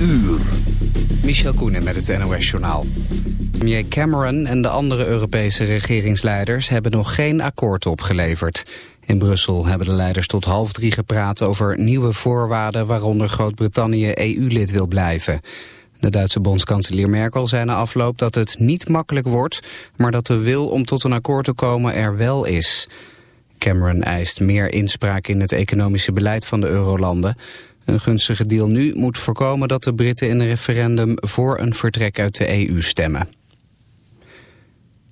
uur. Michel Koenen met het NOS-journaal. Premier Cameron en de andere Europese regeringsleiders hebben nog geen akkoord opgeleverd. In Brussel hebben de leiders tot half drie gepraat over nieuwe voorwaarden... waaronder Groot-Brittannië EU-lid wil blijven. De Duitse bondskanselier Merkel zei na afloop dat het niet makkelijk wordt... maar dat de wil om tot een akkoord te komen er wel is. Cameron eist meer inspraak in het economische beleid van de eurolanden... Een gunstige deal nu moet voorkomen dat de Britten in een referendum voor een vertrek uit de EU stemmen.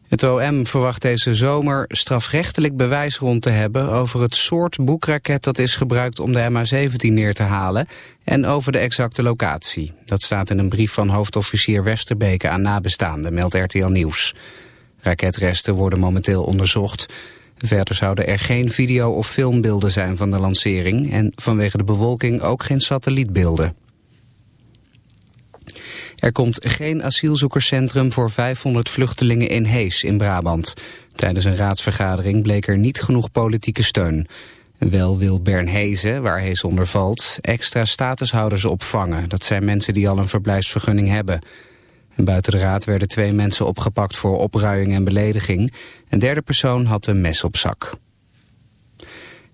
Het OM verwacht deze zomer strafrechtelijk bewijs rond te hebben over het soort boekraket dat is gebruikt om de MH17 neer te halen en over de exacte locatie. Dat staat in een brief van hoofdofficier Westerbeke aan nabestaanden, meldt RTL Nieuws. Raketresten worden momenteel onderzocht. Verder zouden er geen video- of filmbeelden zijn van de lancering... en vanwege de bewolking ook geen satellietbeelden. Er komt geen asielzoekerscentrum voor 500 vluchtelingen in Hees in Brabant. Tijdens een raadsvergadering bleek er niet genoeg politieke steun. Wel wil Bernhezen, waar Hees onder valt, extra statushouders opvangen. Dat zijn mensen die al een verblijfsvergunning hebben... En buiten de raad werden twee mensen opgepakt voor opruiing en belediging. Een derde persoon had een mes op zak.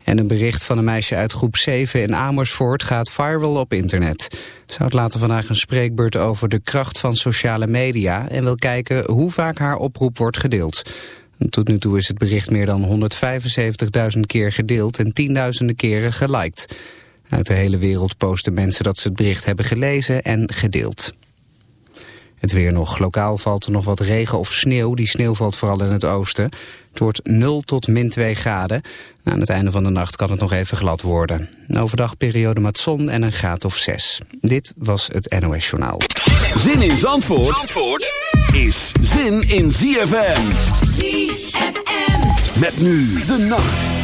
En een bericht van een meisje uit groep 7 in Amersfoort gaat viral op internet. Ze houdt later vandaag een spreekbeurt over de kracht van sociale media... en wil kijken hoe vaak haar oproep wordt gedeeld. Tot nu toe is het bericht meer dan 175.000 keer gedeeld en tienduizenden keren geliked. Uit de hele wereld posten mensen dat ze het bericht hebben gelezen en gedeeld. Het weer nog. Lokaal valt er nog wat regen of sneeuw. Die sneeuw valt vooral in het oosten. Het wordt 0 tot min 2 graden. Aan het einde van de nacht kan het nog even glad worden. overdag periode met zon en een graad of 6. Dit was het NOS Journaal. Zin in Zandvoort, Zandvoort is zin in ZFM. ZFM. Met nu de nacht.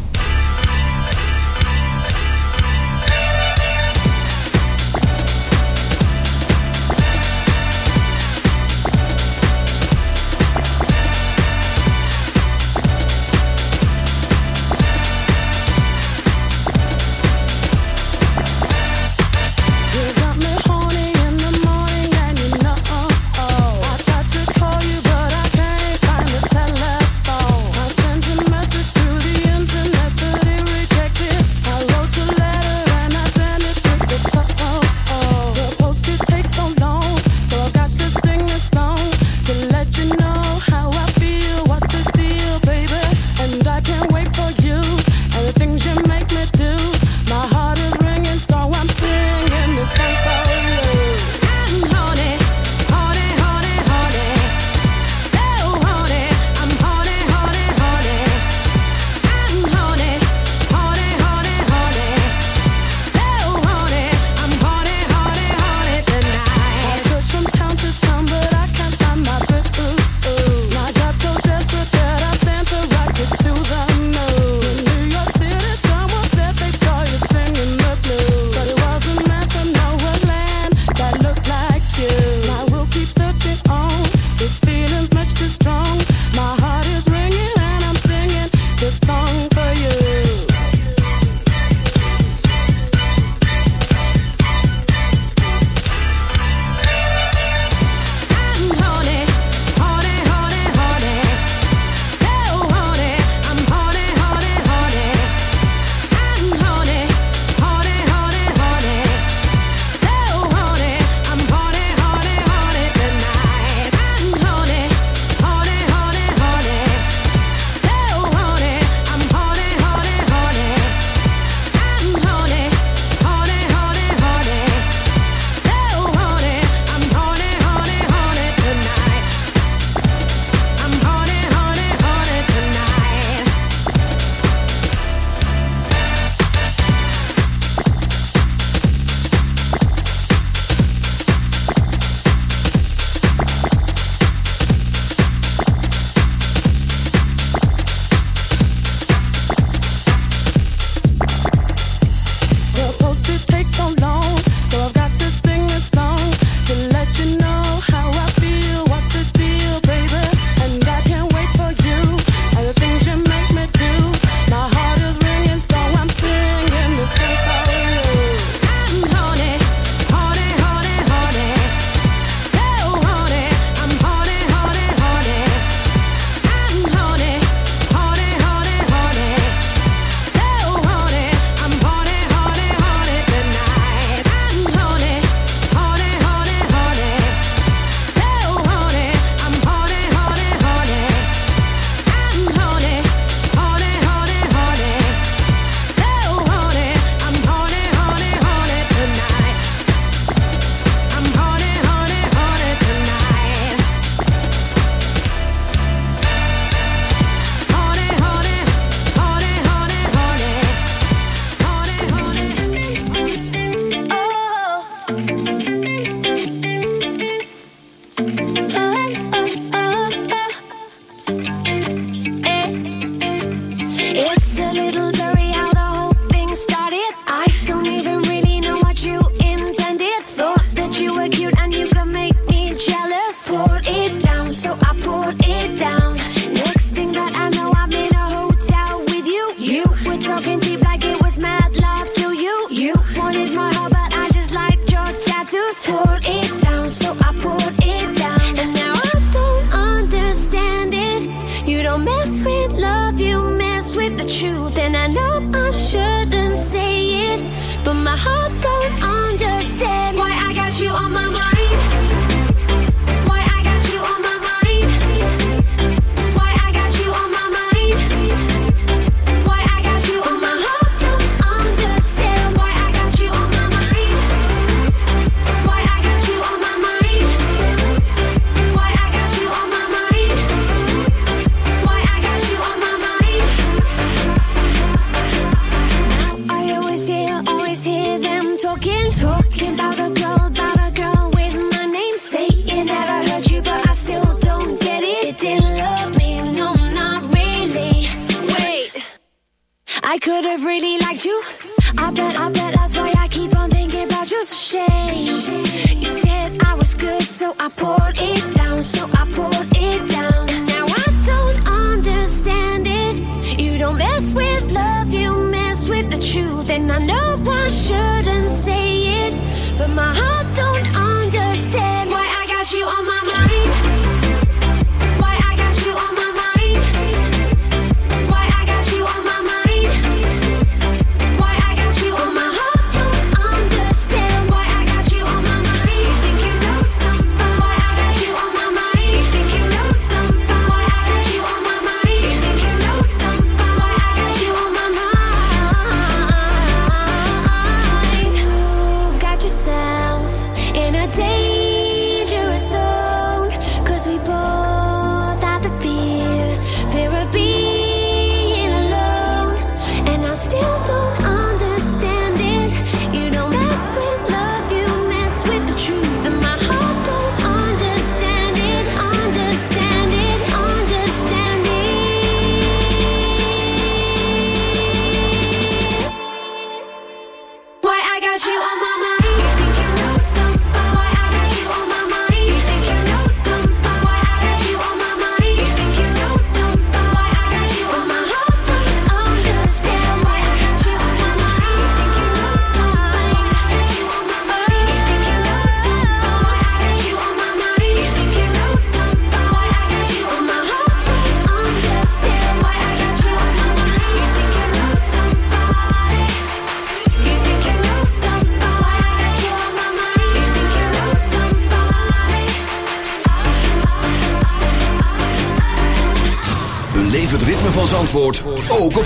my heart really liked you.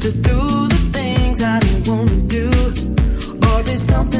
to do the things I don't wanna do, or there's something.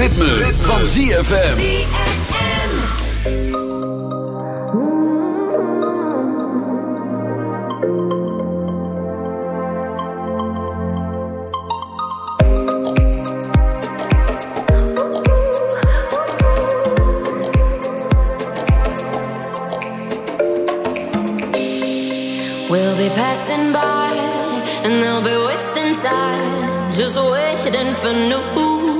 ritme, ritme. van ZFM. We'll be passing by and they'll be wasting time just waiting for new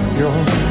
your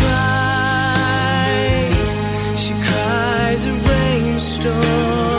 着。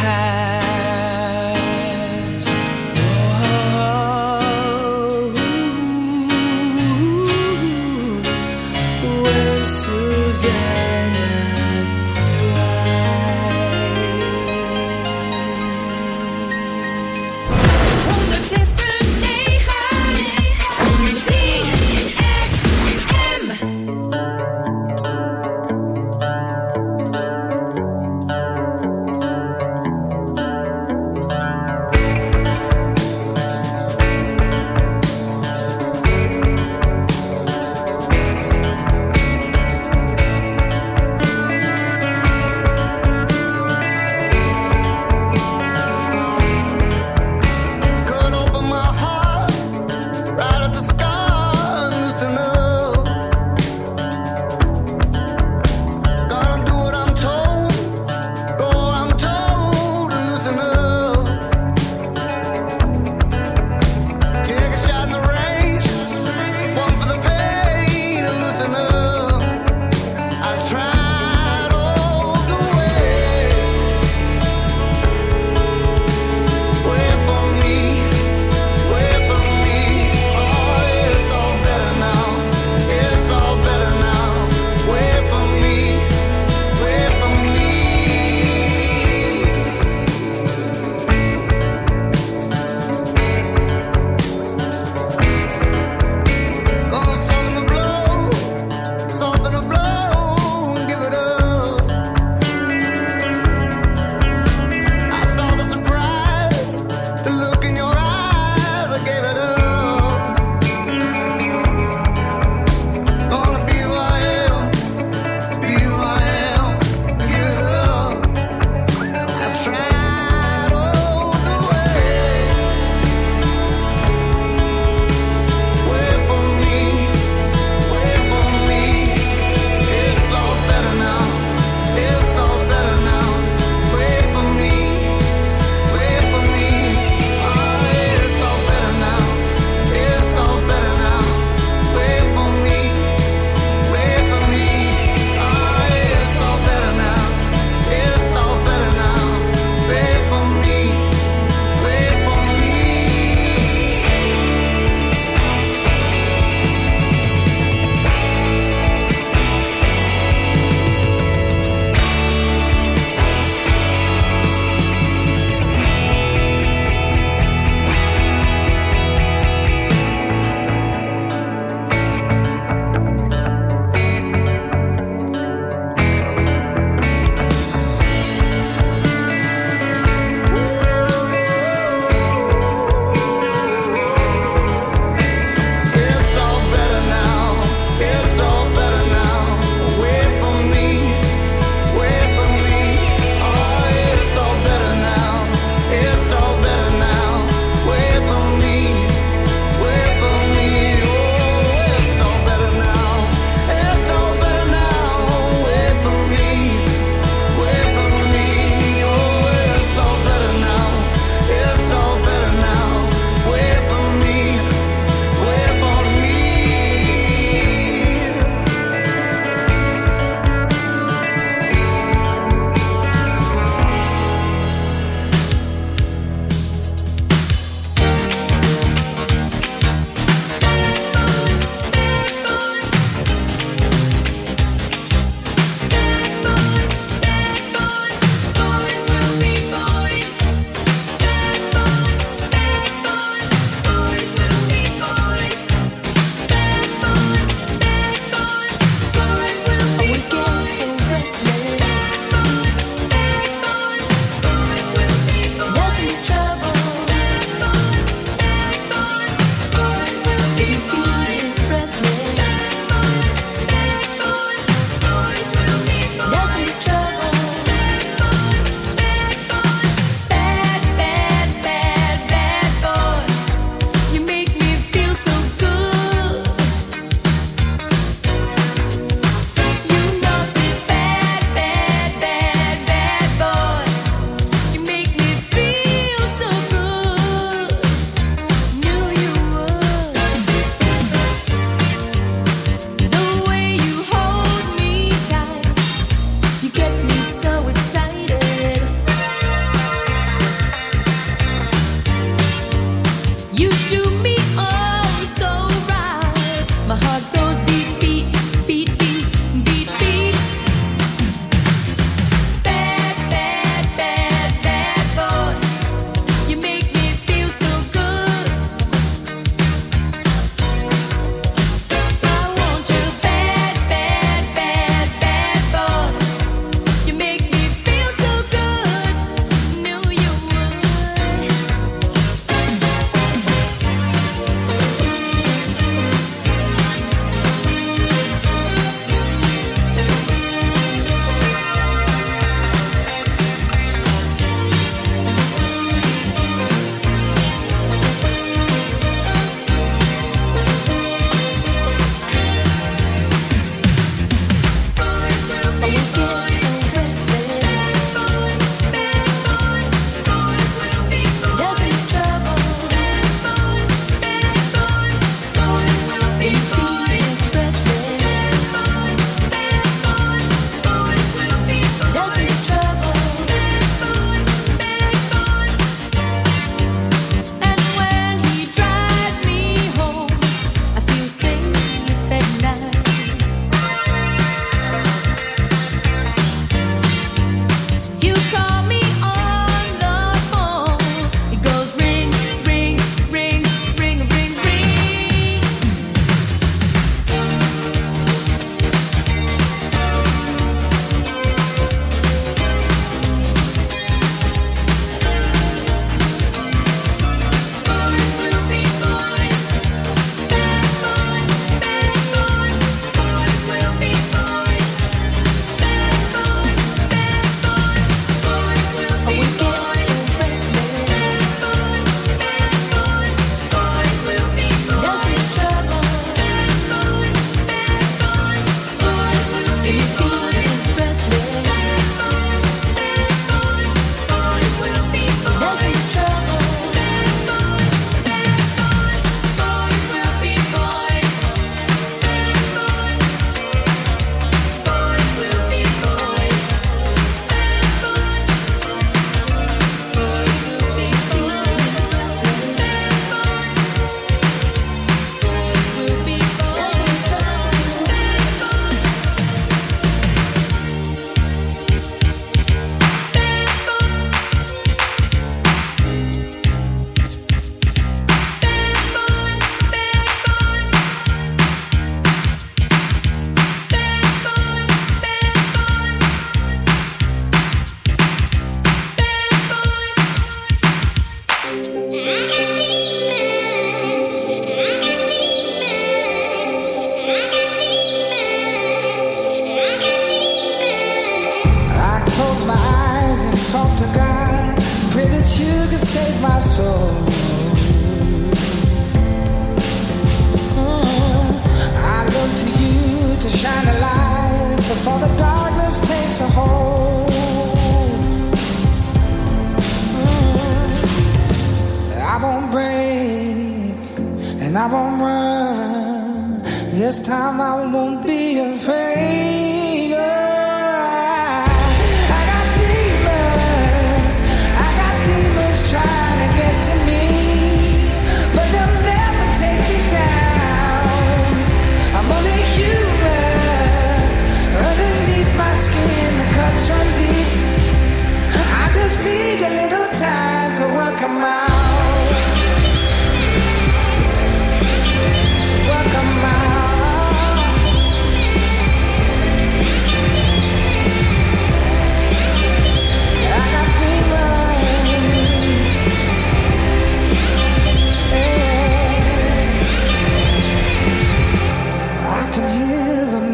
had.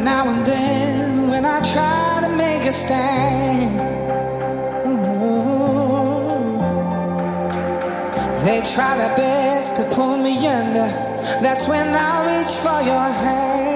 now and then when I try to make a stand. They try their best to pull me under. That's when I reach for your hand.